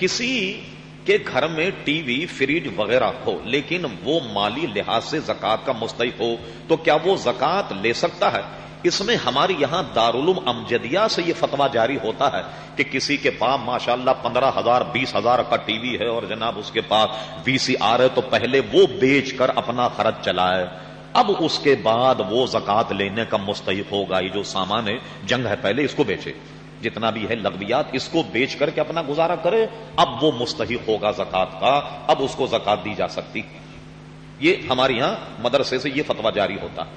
کسی کے گھر میں ٹی وی، فریج وغیرہ ہو، لیکن وہ مالی لحاظ سے زکات کا مستحق ہو، تو کیا وہ زکات لے سکتا ہے؟ اس میں ہماری یہاں دارالعلوم امجدیہ سے یہ فتوا جاری ہوتا ہے کہ کسی کے پاس ماشاء اللہ پندرہ ہزار، بیس ہزار کا ٹی وی ہے اور جناب اس کے پاس وی سی آر ہے، تو پہلے وہ بیچ کر اپنا خرچ چلائے۔ اب اس کے بعد وہ زکات لینے کا مستحق ہوگا۔ یہ جو سامان ہے، جنگ ہے، پہلے اس کو بیچے۔ جتنا بھی ہے لغویات، اس کو بیچ کر کے اپنا گزارا کرے۔ اب وہ مستحق ہوگا زکات کا، اب اس کو زکات دی جا سکتی۔ یہ ہمارے یہاں مدرسے سے یہ فتوا جاری ہوتا۔